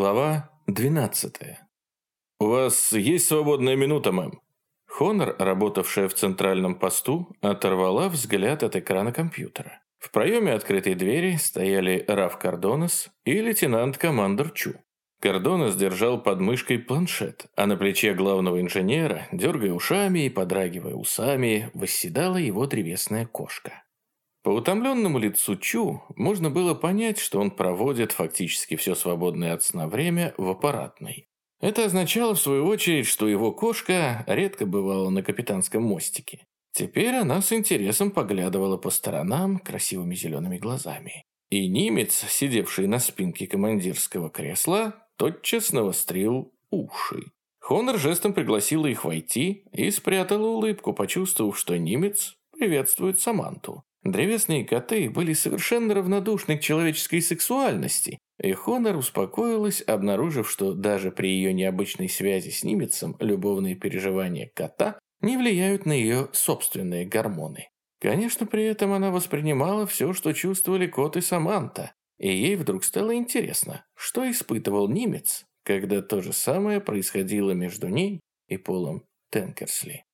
Глава 12. «У вас есть свободная минута, мэм?» Хонор, работавшая в центральном посту, оторвала взгляд от экрана компьютера. В проеме открытой двери стояли Раф Кардонес и лейтенант-командор Чу. Кардонес держал под мышкой планшет, а на плече главного инженера, дергая ушами и подрагивая усами, восседала его древесная кошка. По утомленному лицу Чу можно было понять, что он проводит фактически все свободное от сна время в аппаратной. Это означало, в свою очередь, что его кошка редко бывала на капитанском мостике. Теперь она с интересом поглядывала по сторонам красивыми зелеными глазами. И немец, сидевший на спинке командирского кресла, тотчас навострил уши. Хонор жестом пригласила их войти и спрятала улыбку, почувствовав, что немец приветствует Саманту. Древесные коты были совершенно равнодушны к человеческой сексуальности, и Хонор успокоилась, обнаружив, что даже при ее необычной связи с немецем любовные переживания кота не влияют на ее собственные гормоны. Конечно, при этом она воспринимала все, что чувствовали кот и Саманта, и ей вдруг стало интересно, что испытывал немец, когда то же самое происходило между ней и Полом Тенкерсли.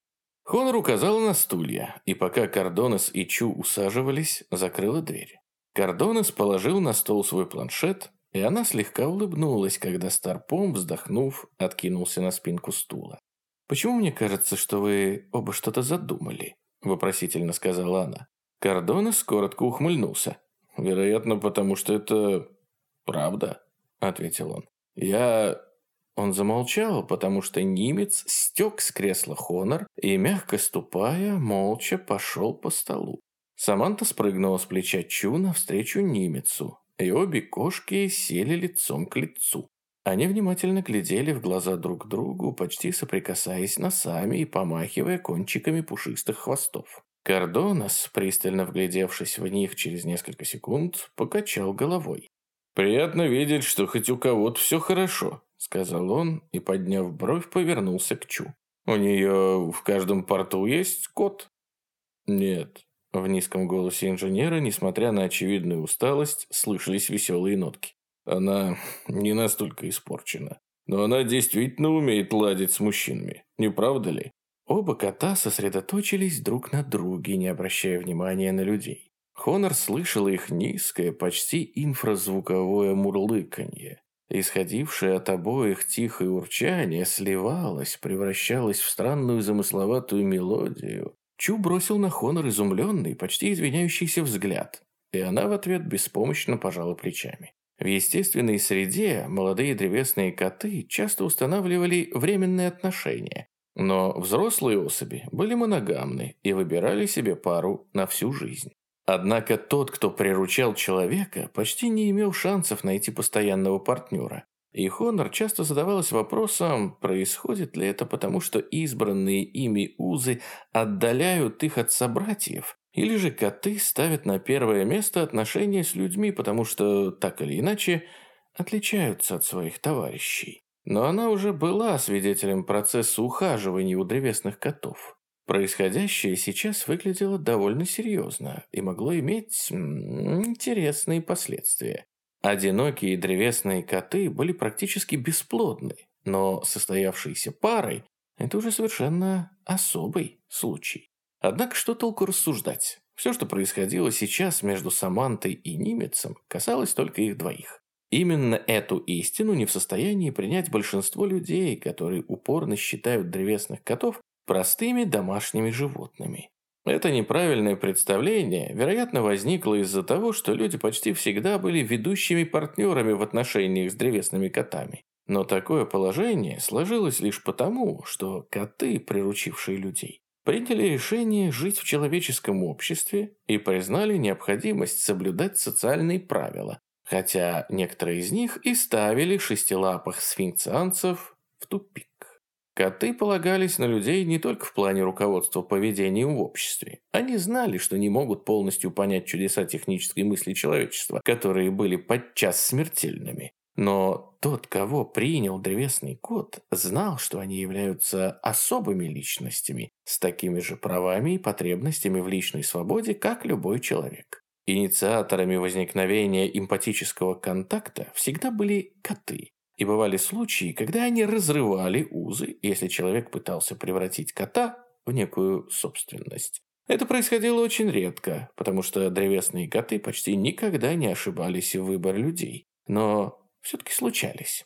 Хонор указала на стулья, и пока Кардонес и Чу усаживались, закрыла дверь. Кардонес положил на стол свой планшет, и она слегка улыбнулась, когда Старпом, вздохнув, откинулся на спинку стула. «Почему мне кажется, что вы оба что-то задумали?» – вопросительно сказала она. Кардонес коротко ухмыльнулся. «Вероятно, потому что это правда», – ответил он. «Я он замолчал, потому что немец стек с кресла Хонор и, мягко ступая, молча пошел по столу. Саманта спрыгнула с плеча Чу навстречу немецу, и обе кошки сели лицом к лицу. Они внимательно глядели в глаза друг другу, почти соприкасаясь носами и помахивая кончиками пушистых хвостов. Кардонас, пристально вглядевшись в них через несколько секунд, покачал головой. «Приятно видеть, что хоть у кого-то все хорошо», — сказал он и, подняв бровь, повернулся к Чу. «У нее в каждом порту есть кот?» «Нет». В низком голосе инженера, несмотря на очевидную усталость, слышались веселые нотки. «Она не настолько испорчена. Но она действительно умеет ладить с мужчинами, не правда ли?» Оба кота сосредоточились друг на друге, не обращая внимания на людей. Хонор слышал их низкое, почти инфразвуковое мурлыканье. Исходившее от обоих тихое урчание сливалось, превращалось в странную замысловатую мелодию. Чу бросил на Хонор изумленный, почти извиняющийся взгляд, и она в ответ беспомощно пожала плечами. В естественной среде молодые древесные коты часто устанавливали временные отношения, но взрослые особи были моногамны и выбирали себе пару на всю жизнь. Однако тот, кто приручал человека, почти не имел шансов найти постоянного партнера. И Хонор часто задавалась вопросом, происходит ли это потому, что избранные ими узы отдаляют их от собратьев, или же коты ставят на первое место отношения с людьми, потому что, так или иначе, отличаются от своих товарищей. Но она уже была свидетелем процесса ухаживания у древесных котов. Происходящее сейчас выглядело довольно серьезно и могло иметь интересные последствия. Одинокие древесные коты были практически бесплодны, но состоявшиеся парой – это уже совершенно особый случай. Однако что толку рассуждать? Все, что происходило сейчас между Самантой и Нимецем, касалось только их двоих. Именно эту истину не в состоянии принять большинство людей, которые упорно считают древесных котов простыми домашними животными. Это неправильное представление, вероятно, возникло из-за того, что люди почти всегда были ведущими партнерами в отношениях с древесными котами. Но такое положение сложилось лишь потому, что коты, приручившие людей, приняли решение жить в человеческом обществе и признали необходимость соблюдать социальные правила, хотя некоторые из них и ставили шестилапых сфинкцианцев в тупик. Коты полагались на людей не только в плане руководства поведением в обществе. Они знали, что не могут полностью понять чудеса технической мысли человечества, которые были подчас смертельными. Но тот, кого принял древесный кот, знал, что они являются особыми личностями, с такими же правами и потребностями в личной свободе, как любой человек. Инициаторами возникновения эмпатического контакта всегда были коты. И бывали случаи, когда они разрывали узы, если человек пытался превратить кота в некую собственность. Это происходило очень редко, потому что древесные коты почти никогда не ошибались в выборе людей. Но все-таки случались.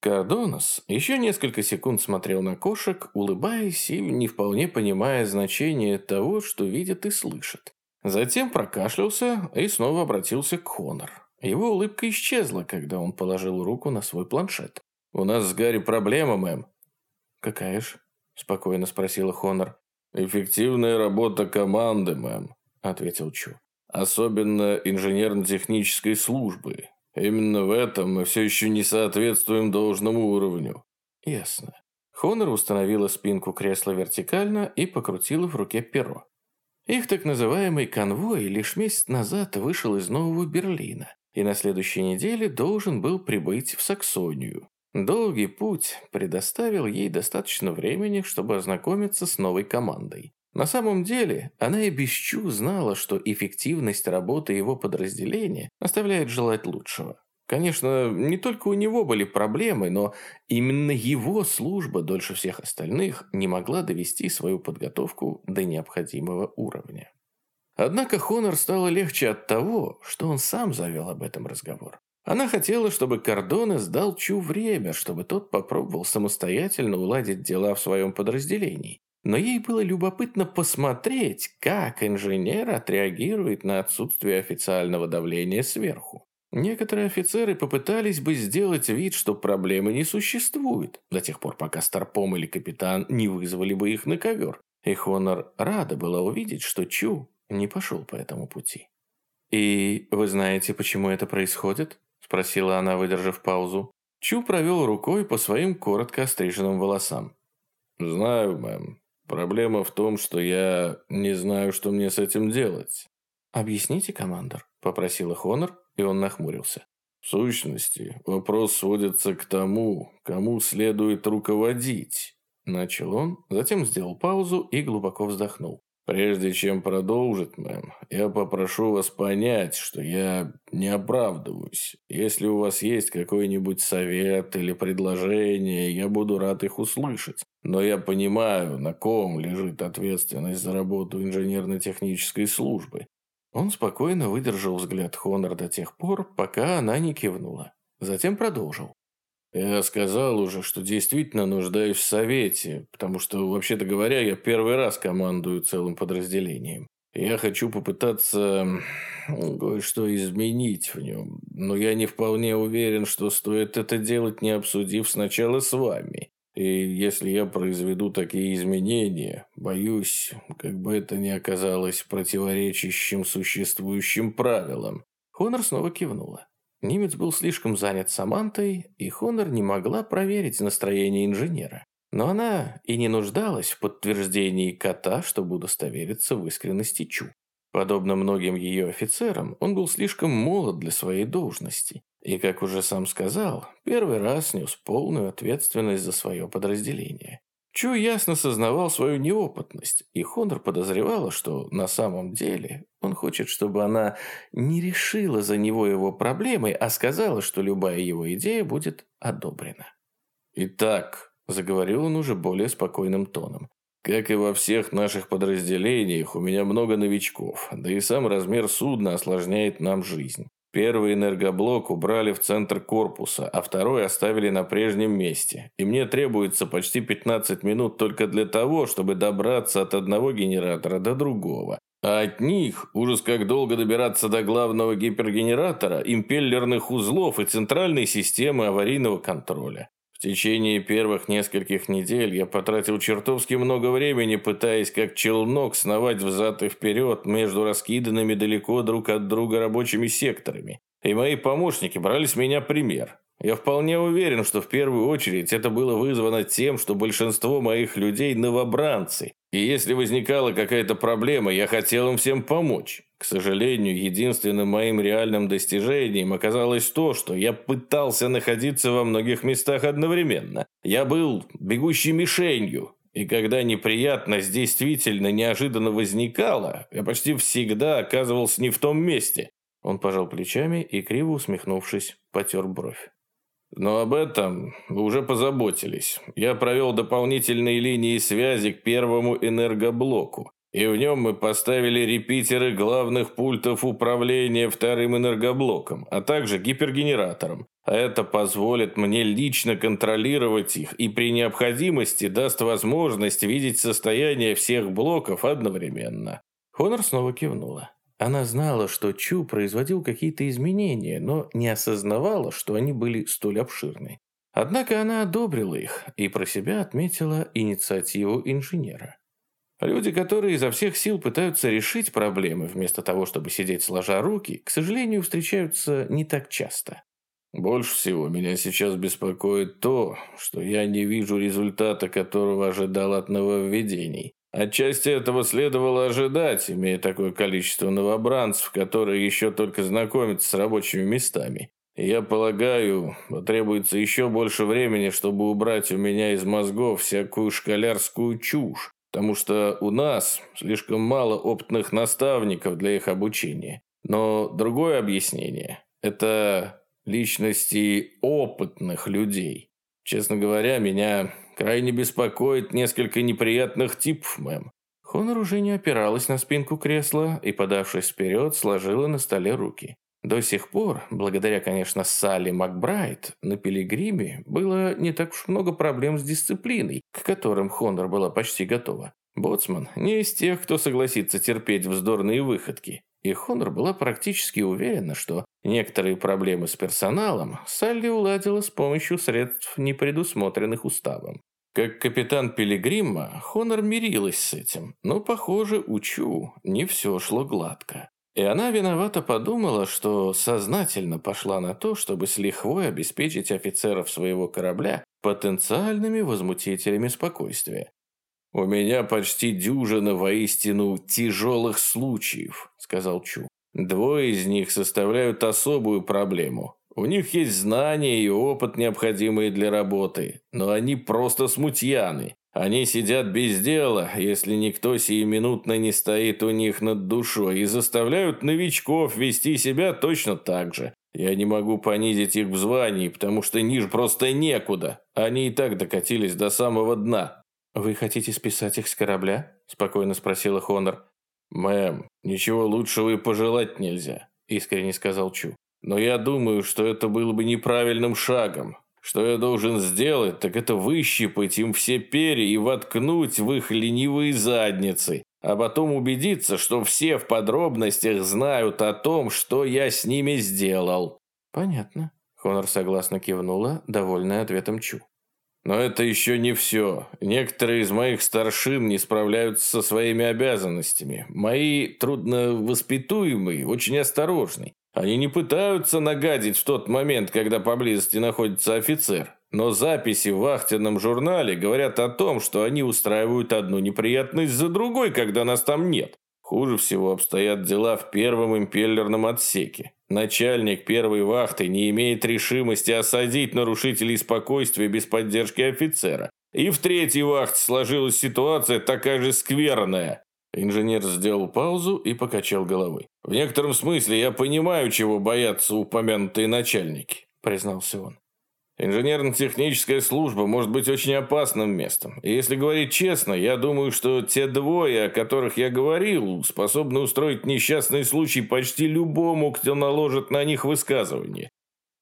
Кардонос еще несколько секунд смотрел на кошек, улыбаясь и не вполне понимая значение того, что видит и слышит. Затем прокашлялся и снова обратился к Хонор. Его улыбка исчезла, когда он положил руку на свой планшет. «У нас с Гарри проблема, мэм». «Какая же?» – спокойно спросила Хонор. «Эффективная работа команды, мэм», – ответил Чу. «Особенно инженерно-технической службы. Именно в этом мы все еще не соответствуем должному уровню». «Ясно». Хонор установила спинку кресла вертикально и покрутила в руке перо. Их так называемый конвой лишь месяц назад вышел из Нового Берлина и на следующей неделе должен был прибыть в Саксонию. Долгий путь предоставил ей достаточно времени, чтобы ознакомиться с новой командой. На самом деле, она и без чу знала, что эффективность работы его подразделения оставляет желать лучшего. Конечно, не только у него были проблемы, но именно его служба дольше всех остальных не могла довести свою подготовку до необходимого уровня. Однако Хонор стало легче от того, что он сам завел об этом разговор. Она хотела, чтобы Кордоне сдал Чу время, чтобы тот попробовал самостоятельно уладить дела в своем подразделении. Но ей было любопытно посмотреть, как инженер отреагирует на отсутствие официального давления сверху. Некоторые офицеры попытались бы сделать вид, что проблемы не существует, до тех пор, пока Старпом или капитан не вызвали бы их на ковер. И Хонор рада была увидеть, что Чу не пошел по этому пути. «И вы знаете, почему это происходит?» Спросила она, выдержав паузу. Чу провел рукой по своим коротко остриженным волосам. «Знаю, мэм. Проблема в том, что я не знаю, что мне с этим делать». «Объясните, командор», – попросила Хонор, и он нахмурился. «В сущности, вопрос сводится к тому, кому следует руководить», – начал он, затем сделал паузу и глубоко вздохнул. Прежде чем продолжить, мэм, я попрошу вас понять, что я не оправдываюсь. Если у вас есть какой-нибудь совет или предложение, я буду рад их услышать. Но я понимаю, на ком лежит ответственность за работу инженерно-технической службы. Он спокойно выдержал взгляд Хонор до тех пор, пока она не кивнула. Затем продолжил. Я сказал уже, что действительно нуждаюсь в совете, потому что, вообще-то говоря, я первый раз командую целым подразделением. Я хочу попытаться кое-что изменить в нем, но я не вполне уверен, что стоит это делать, не обсудив сначала с вами. И если я произведу такие изменения, боюсь, как бы это ни оказалось противоречащим существующим правилам. Хонор снова кивнула. Немец был слишком занят Самантой, и Хонор не могла проверить настроение инженера. Но она и не нуждалась в подтверждении кота, чтобы удостовериться в искренности Чу. Подобно многим ее офицерам, он был слишком молод для своей должности. И, как уже сам сказал, первый раз нес полную ответственность за свое подразделение. Чу ясно сознавал свою неопытность, и Хонор подозревала, что на самом деле он хочет, чтобы она не решила за него его проблемы, а сказала, что любая его идея будет одобрена. «Итак», – заговорил он уже более спокойным тоном, как и во всех наших подразделениях, у меня много новичков, да и сам размер судна осложняет нам жизнь. Первый энергоблок убрали в центр корпуса, а второй оставили на прежнем месте. И мне требуется почти 15 минут только для того, чтобы добраться от одного генератора до другого. А от них ужас как долго добираться до главного гипергенератора, импеллерных узлов и центральной системы аварийного контроля. В течение первых нескольких недель я потратил чертовски много времени, пытаясь как челнок сновать взад и вперед между раскиданными далеко друг от друга рабочими секторами. И мои помощники брали с меня пример. Я вполне уверен, что в первую очередь это было вызвано тем, что большинство моих людей – новобранцы. И если возникала какая-то проблема, я хотел им всем помочь. К сожалению, единственным моим реальным достижением оказалось то, что я пытался находиться во многих местах одновременно. Я был бегущей мишенью, и когда неприятность действительно неожиданно возникала, я почти всегда оказывался не в том месте. Он пожал плечами и, криво усмехнувшись, потер бровь. Но об этом вы уже позаботились. Я провел дополнительные линии связи к первому энергоблоку. И в нем мы поставили репитеры главных пультов управления вторым энергоблоком, а также гипергенератором. А это позволит мне лично контролировать их и при необходимости даст возможность видеть состояние всех блоков одновременно. Хонор снова кивнула. Она знала, что Чу производил какие-то изменения, но не осознавала, что они были столь обширны. Однако она одобрила их и про себя отметила инициативу инженера. Люди, которые изо всех сил пытаются решить проблемы, вместо того, чтобы сидеть сложа руки, к сожалению, встречаются не так часто. Больше всего меня сейчас беспокоит то, что я не вижу результата, которого ожидал от нововведений. Отчасти этого следовало ожидать, имея такое количество новобранцев, которые еще только знакомятся с рабочими местами. Я полагаю, потребуется еще больше времени, чтобы убрать у меня из мозгов всякую школярскую чушь, потому что у нас слишком мало опытных наставников для их обучения. Но другое объяснение – это личности опытных людей. Честно говоря, меня крайне беспокоит несколько неприятных типов, мэм. Хонор уже не опиралась на спинку кресла и, подавшись вперед, сложила на столе руки. До сих пор, благодаря, конечно, Салли Макбрайт, на Пилигриме было не так уж много проблем с дисциплиной, к которым Хонор была почти готова. Боцман не из тех, кто согласится терпеть вздорные выходки, и Хонор была практически уверена, что некоторые проблемы с персоналом Салли уладила с помощью средств, не предусмотренных уставом. Как капитан Пилигрима, Хонор мирилась с этим, но, похоже, у Чу не все шло гладко. И она виновато подумала, что сознательно пошла на то, чтобы с лихвой обеспечить офицеров своего корабля потенциальными возмутителями спокойствия. «У меня почти дюжина воистину тяжелых случаев», — сказал Чу. «Двое из них составляют особую проблему. У них есть знания и опыт, необходимые для работы, но они просто смутьяны. Они сидят без дела, если никто сиюминутно не стоит у них над душой, и заставляют новичков вести себя точно так же. Я не могу понизить их в звании, потому что ниже просто некуда. Они и так докатились до самого дна». «Вы хотите списать их с корабля?» – спокойно спросила Хонор. «Мэм, ничего лучшего и пожелать нельзя», – искренне сказал Чу. «Но я думаю, что это было бы неправильным шагом. Что я должен сделать, так это выщипать им все перья и воткнуть в их ленивые задницы, а потом убедиться, что все в подробностях знают о том, что я с ними сделал». «Понятно», — Хонор согласно кивнула, довольная ответом Чу. Но это еще не все. Некоторые из моих старшин не справляются со своими обязанностями. Мои трудновоспитуемые очень осторожны. Они не пытаются нагадить в тот момент, когда поблизости находится офицер. Но записи в вахтенном журнале говорят о том, что они устраивают одну неприятность за другой, когда нас там нет. Хуже всего обстоят дела в первом импеллерном отсеке. Начальник первой вахты не имеет решимости осадить нарушителей спокойствия без поддержки офицера. И в третьей вахте сложилась ситуация такая же скверная. Инженер сделал паузу и покачал головой. «В некотором смысле я понимаю, чего боятся упомянутые начальники», признался он. Инженерно-техническая служба может быть очень опасным местом. И если говорить честно, я думаю, что те двое, о которых я говорил, способны устроить несчастный случай почти любому, кто наложит на них высказывание.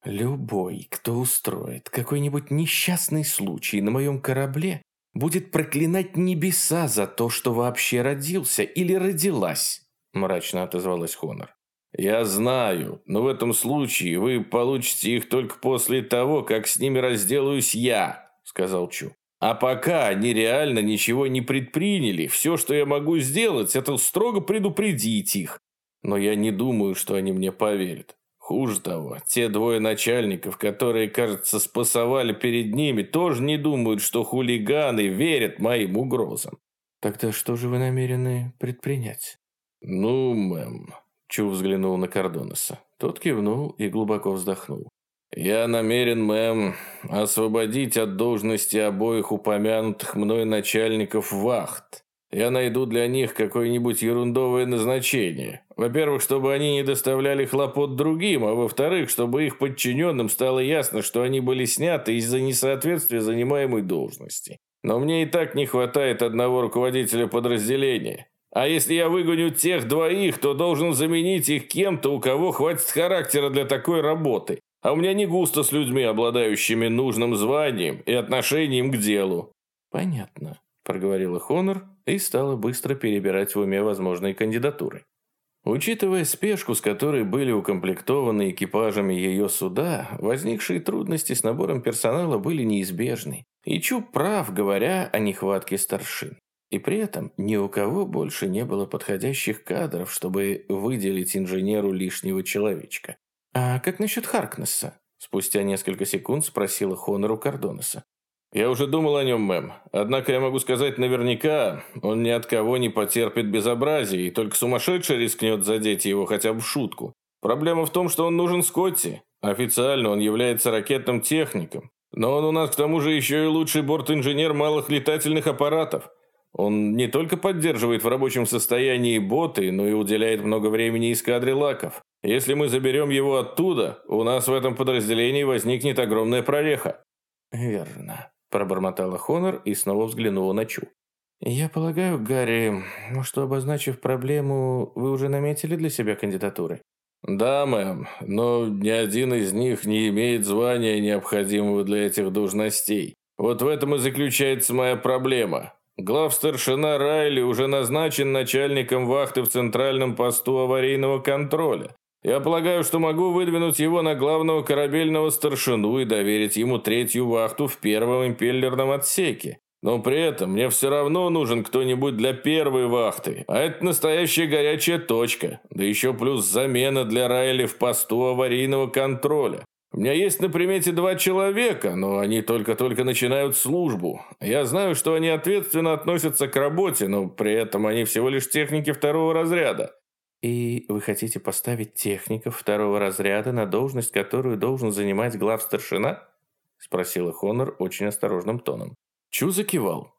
Любой, кто устроит какой-нибудь несчастный случай на моем корабле, будет проклинать небеса за то, что вообще родился или родилась, мрачно отозвалась Хонор. «Я знаю, но в этом случае вы получите их только после того, как с ними разделаюсь я», — сказал Чу. «А пока они реально ничего не предприняли, все, что я могу сделать, это строго предупредить их. Но я не думаю, что они мне поверят. Хуже того, те двое начальников, которые, кажется, спасовали перед ними, тоже не думают, что хулиганы верят моим угрозам». «Тогда что же вы намерены предпринять?» «Ну, мэм, Чу взглянул на Кордонеса. Тот кивнул и глубоко вздохнул. «Я намерен, мэм, освободить от должности обоих упомянутых мной начальников вахт Я найду для них какое-нибудь ерундовое назначение. Во-первых, чтобы они не доставляли хлопот другим, а во-вторых, чтобы их подчиненным стало ясно, что они были сняты из-за несоответствия занимаемой должности. Но мне и так не хватает одного руководителя подразделения. А если я выгоню тех двоих, то должен заменить их кем-то, у кого хватит характера для такой работы. А у меня не густо с людьми, обладающими нужным званием и отношением к делу». «Понятно», – проговорила Хонор и стала быстро перебирать в уме возможные кандидатуры. Учитывая спешку, с которой были укомплектованы экипажами ее суда, возникшие трудности с набором персонала были неизбежны. И Чуб прав, говоря о нехватке старшин. И при этом ни у кого больше не было подходящих кадров, чтобы выделить инженеру лишнего человечка. «А как насчет Харкнесса?» Спустя несколько секунд спросила Хонору Кардонеса. «Я уже думал о нем, мэм. Однако я могу сказать наверняка, он ни от кого не потерпит безобразия, и только сумасшедший рискнет задеть его хотя бы в шутку. Проблема в том, что он нужен Скотти. Официально он является ракетным техником. Но он у нас к тому же еще и лучший борт-инженер малых летательных аппаратов. Он не только поддерживает в рабочем состоянии боты, но и уделяет много времени эскадре лаков. Если мы заберем его оттуда, у нас в этом подразделении возникнет огромная прореха». «Верно», Пробормотала Хонор и снова взглянула на Чу. «Я полагаю, Гарри, что, обозначив проблему, вы уже наметили для себя кандидатуры?» «Да, мэм, но ни один из них не имеет звания, необходимого для этих должностей. Вот в этом и заключается моя проблема. Главстаршина Райли уже назначен начальником вахты в Центральном посту аварийного контроля. Я полагаю, что могу выдвинуть его на главного корабельного старшину и доверить ему третью вахту в первом импеллерном отсеке. Но при этом мне все равно нужен кто-нибудь для первой вахты, а это настоящая горячая точка, да еще плюс замена для Райли в посту аварийного контроля. У меня есть на примете два человека, но они только-только начинают службу. Я знаю, что они ответственно относятся к работе, но при этом они всего лишь техники второго разряда. «И вы хотите поставить техников второго разряда на должность, которую должен занимать главстаршина?» спросила Хонор очень осторожным тоном. Чу закивал.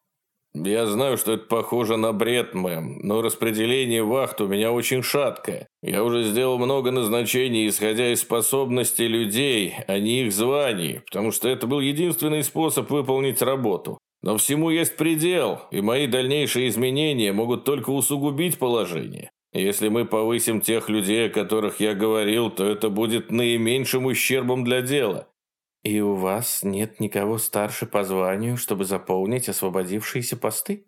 «Я знаю, что это похоже на бред, мэм, но распределение вахт у меня очень шаткое. Я уже сделал много назначений, исходя из способностей людей, а не их званий, потому что это был единственный способ выполнить работу. Но всему есть предел, и мои дальнейшие изменения могут только усугубить положение. Если мы повысим тех людей, о которых я говорил, то это будет наименьшим ущербом для дела. И у вас нет никого старше по званию, чтобы заполнить освободившиеся посты?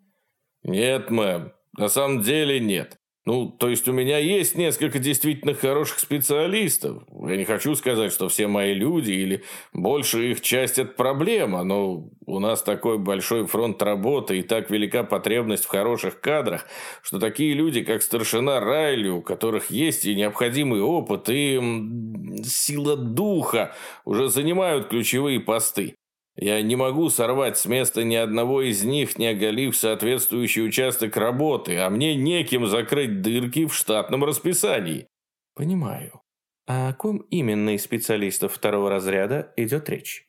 Нет, мэм. На самом деле нет. Ну, то есть у меня есть несколько действительно хороших специалистов. Я не хочу сказать, что все мои люди или большая их часть – это проблема, но у нас такой большой фронт работы и так велика потребность в хороших кадрах, что такие люди, как старшина Райли, у которых есть и необходимый опыт, и сила духа, уже занимают ключевые посты. Я не могу сорвать с места ни одного из них, не оголив соответствующий участок работы, а мне неким закрыть дырки в штатном расписании. Понимаю. А о ком именно из специалистов второго разряда идет речь?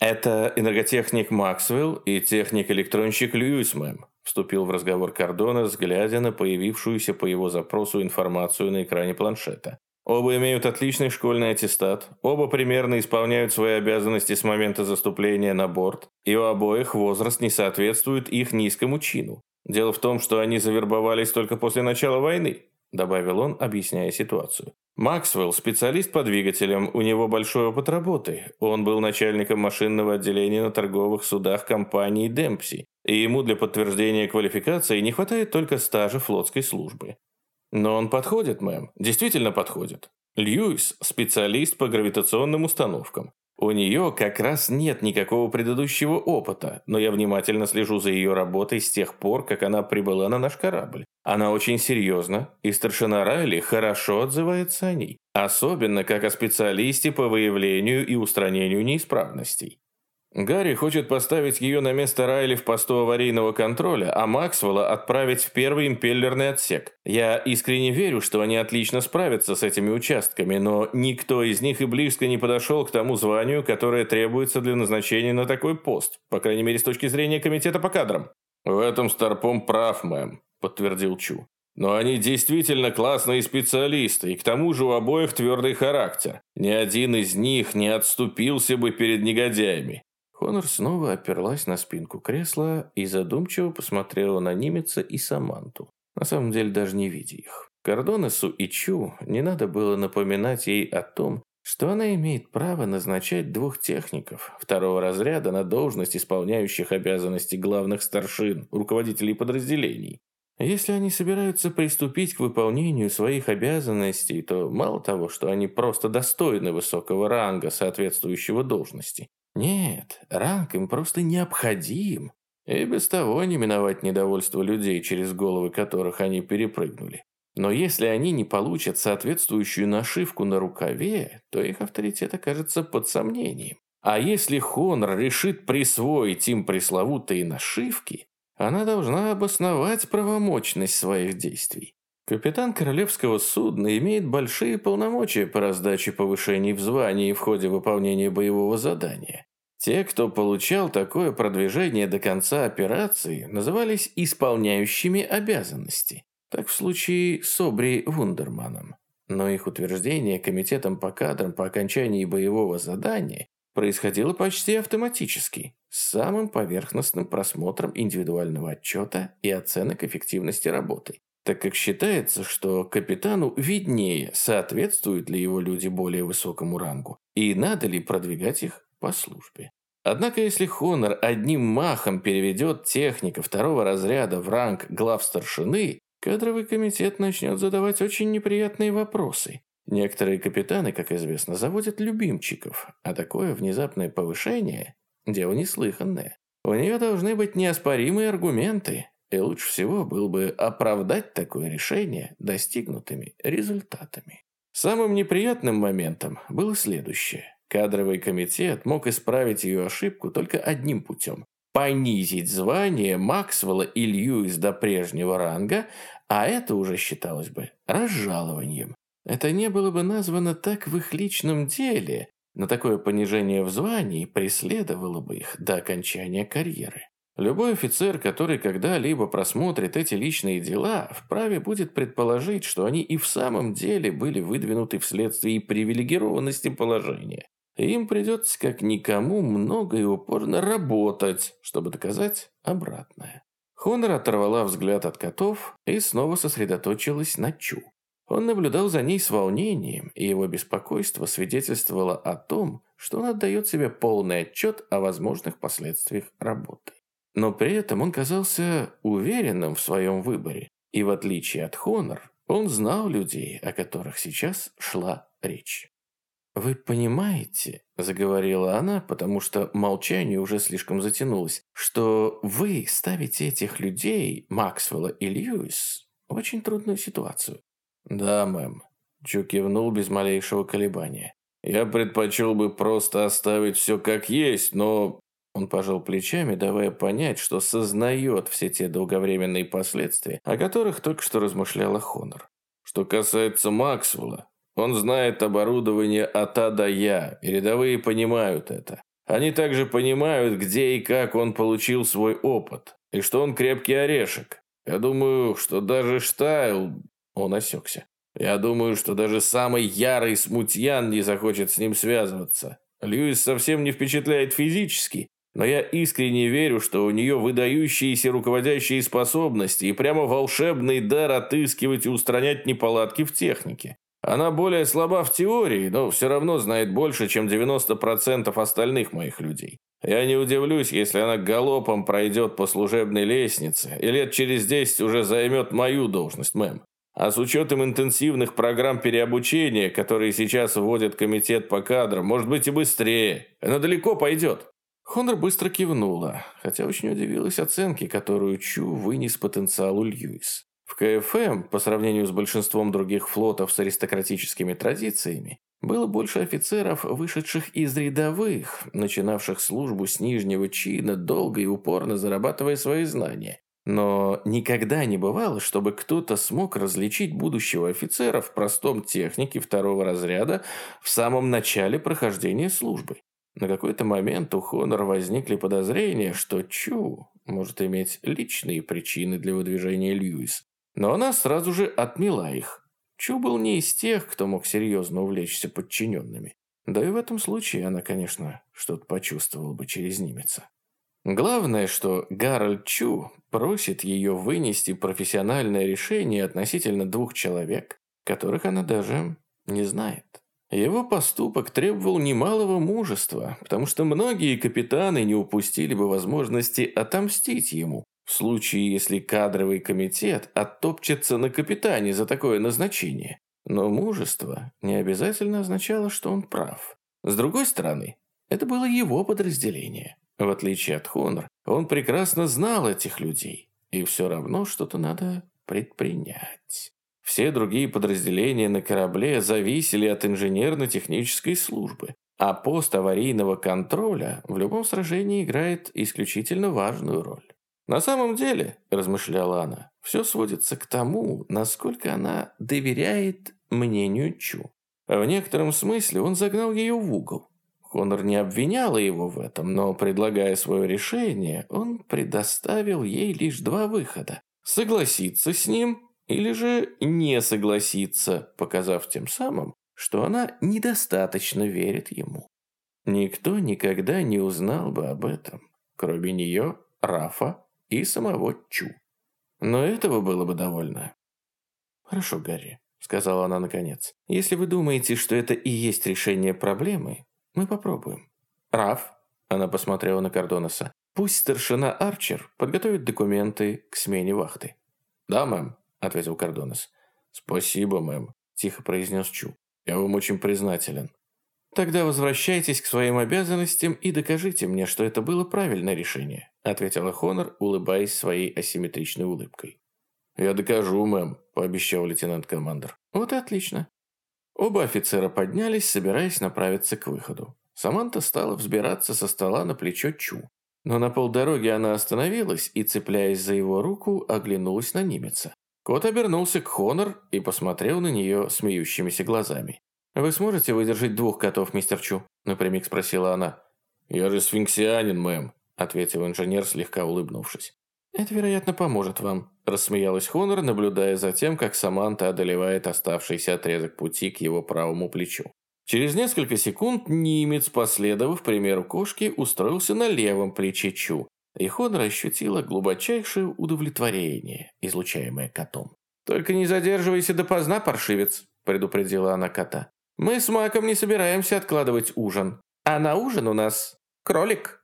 Это энерготехник Максвелл и техник-электронщик Льюисмен, вступил в разговор Кардона, глядя на появившуюся по его запросу информацию на экране планшета. Оба имеют отличный школьный аттестат, оба примерно исполняют свои обязанности с момента заступления на борт, и у обоих возраст не соответствует их низкому чину. Дело в том, что они завербовались только после начала войны, добавил он, объясняя ситуацию. Максвелл – специалист по двигателям, у него большой опыт работы. Он был начальником машинного отделения на торговых судах компании Демпси, и ему для подтверждения квалификации не хватает только стажа флотской службы. Но он подходит, мэм, действительно подходит. Льюис – специалист по гравитационным установкам. У нее как раз нет никакого предыдущего опыта, но я внимательно слежу за ее работой с тех пор, как она прибыла на наш корабль. Она очень серьезна, и старшина Райли хорошо отзывается о ней, особенно как о специалисте по выявлению и устранению неисправностей. Гарри хочет поставить ее на место Райли в посту аварийного контроля, а Максвелла отправить в первый импеллерный отсек. Я искренне верю, что они отлично справятся с этими участками, но никто из них и близко не подошел к тому званию, которое требуется для назначения на такой пост, по крайней мере с точки зрения комитета по кадрам. «В этом Старпом прав, мэм», – подтвердил Чу. «Но они действительно классные специалисты, и к тому же у обоих твердый характер. Ни один из них не отступился бы перед негодяями». Хонор снова оперлась на спинку кресла и задумчиво посмотрела на Нимеца и Саманту, на самом деле даже не видя их. Кордонесу и Чу не надо было напоминать ей о том, что она имеет право назначать двух техников второго разряда на должность исполняющих обязанности главных старшин, руководителей подразделений. Если они собираются приступить к выполнению своих обязанностей, то мало того, что они просто достойны высокого ранга, соответствующего должности. Нет, ранг им просто необходим. И без того не миновать недовольство людей, через головы которых они перепрыгнули. Но если они не получат соответствующую нашивку на рукаве, то их авторитет окажется под сомнением. А если Хонор решит присвоить им пресловутые нашивки, она должна обосновать правомочность своих действий. Капитан королевского судна имеет большие полномочия по раздаче повышений в звании в ходе выполнения боевого задания. Те, кто получал такое продвижение до конца операции, назывались исполняющими обязанности. Так в случае с Обри Вундерманом. Но их утверждение комитетом по кадрам по окончании боевого задания происходило почти автоматически, с самым поверхностным просмотром индивидуального отчета и оценок эффективности работы, так как считается, что капитану виднее, соответствуют ли его люди более высокому рангу и надо ли продвигать их по службе. Однако если Хонор одним махом переведет техника второго разряда в ранг глав старшины, кадровый комитет начнет задавать очень неприятные вопросы. Некоторые капитаны, как известно, заводят любимчиков, а такое внезапное повышение – дело неслыханное. У нее должны быть неоспоримые аргументы, и лучше всего было бы оправдать такое решение достигнутыми результатами. Самым неприятным моментом было следующее. Кадровый комитет мог исправить ее ошибку только одним путем понизить звание Максвелла и Льюис до прежнего ранга, а это уже считалось бы разжалованием. Это не было бы названо так в их личном деле, но такое понижение в звании преследовало бы их до окончания карьеры. Любой офицер, который когда-либо просмотрит эти личные дела, вправе будет предположить, что они и в самом деле были выдвинуты вследствие привилегированности положения. Им придется как никому много и упорно работать, чтобы доказать обратное. Хонор оторвала взгляд от котов и снова сосредоточилась на Чу. Он наблюдал за ней с волнением, и его беспокойство свидетельствовало о том, что он отдает себе полный отчет о возможных последствиях работы. Но при этом он казался уверенным в своем выборе, и в отличие от Хонор, он знал людей, о которых сейчас шла речь. «Вы понимаете», – заговорила она, потому что молчание уже слишком затянулось, «что вы ставите этих людей, Максвелла и Льюис, в очень трудную ситуацию». «Да, мэм», – Чу кивнул без малейшего колебания. «Я предпочел бы просто оставить все как есть, но...» Он пожал плечами, давая понять, что сознает все те долговременные последствия, о которых только что размышляла Хонор. Что касается Максвелла, он знает оборудование от А до Я, и рядовые понимают это. Они также понимают, где и как он получил свой опыт, и что он крепкий орешек. Я думаю, что даже Штайл... Он осекся. Я думаю, что даже самый ярый смутьян не захочет с ним связываться. Льюис совсем не впечатляет физически, но я искренне верю, что у нее выдающиеся руководящие способности и прямо волшебный дар отыскивать и устранять неполадки в технике. Она более слаба в теории, но все равно знает больше, чем 90% остальных моих людей. Я не удивлюсь, если она галопом пройдет по служебной лестнице и лет через 10 уже займет мою должность, мэм. А с учетом интенсивных программ переобучения, которые сейчас вводит комитет по кадрам, может быть и быстрее. Она далеко пойдет. Хонор быстро кивнула, хотя очень удивилась оценке, которую Чу вынес потенциалу Льюис. В КФМ, по сравнению с большинством других флотов с аристократическими традициями, было больше офицеров, вышедших из рядовых, начинавших службу с нижнего чина, долго и упорно зарабатывая свои знания. Но никогда не бывало, чтобы кто-то смог различить будущего офицера в простом технике второго разряда в самом начале прохождения службы. На какой-то момент у Хонор возникли подозрения, что Чу может иметь личные причины для выдвижения Льюис, но она сразу же отмела их. Чу был не из тех, кто мог серьезно увлечься подчиненными. Да и в этом случае она, конечно, что-то почувствовала бы через немеца. Главное, что Гарольд Чу просит ее вынести профессиональное решение относительно двух человек, которых она даже не знает. Его поступок требовал немалого мужества, потому что многие капитаны не упустили бы возможности отомстить ему, в случае, если кадровый комитет оттопчется на капитане за такое назначение. Но мужество не обязательно означало, что он прав. С другой стороны, это было его подразделение. В отличие от Хонор, он прекрасно знал этих людей, и все равно что-то надо предпринять. Все другие подразделения на корабле зависели от инженерно-технической службы, а пост аварийного контроля в любом сражении играет исключительно важную роль. На самом деле, размышляла она, все сводится к тому, насколько она доверяет мнению Чу. В некотором смысле он загнал ее в угол. Конор не обвиняла его в этом, но, предлагая свое решение, он предоставил ей лишь два выхода. Согласиться с ним или же не согласиться, показав тем самым, что она недостаточно верит ему. Никто никогда не узнал бы об этом, кроме нее, Рафа и самого Чу. Но этого было бы довольно. «Хорошо, Гарри», — сказала она наконец. «Если вы думаете, что это и есть решение проблемы, мы попробуем». «Раф», — она посмотрела на Кордонаса, «пусть старшина Арчер подготовит документы к смене вахты». «Да, мэм», – ответил Кардонес. «Спасибо, мэм», – тихо произнес Чу. «Я вам очень признателен». «Тогда возвращайтесь к своим обязанностям и докажите мне, что это было правильное решение», – ответила Хонор, улыбаясь своей асимметричной улыбкой. «Я докажу, мэм», – пообещал лейтенант-командер. «Вот и отлично». Оба офицера поднялись, собираясь направиться к выходу. Саманта стала взбираться со стола на плечо Чу. Но на полдороги она остановилась и, цепляясь за его руку, оглянулась на немеца. Кот обернулся к Хонор и посмотрел на нее смеющимися глазами. «Вы сможете выдержать двух котов, мистер Чу?» – напрямик спросила она. «Я же сфинксианин, мэм», – ответил инженер, слегка улыбнувшись. «Это, вероятно, поможет вам», – рассмеялась Хонор, наблюдая за тем, как Саманта одолевает оставшийся отрезок пути к его правому плечу. Через несколько секунд немец, последовав примеру кошки, устроился на левом плече Чу, и Ходор ощутила глубочайшее удовлетворение, излучаемое котом. «Только не задерживайся допоздна, паршивец», – предупредила она кота. «Мы с Маком не собираемся откладывать ужин, а на ужин у нас кролик».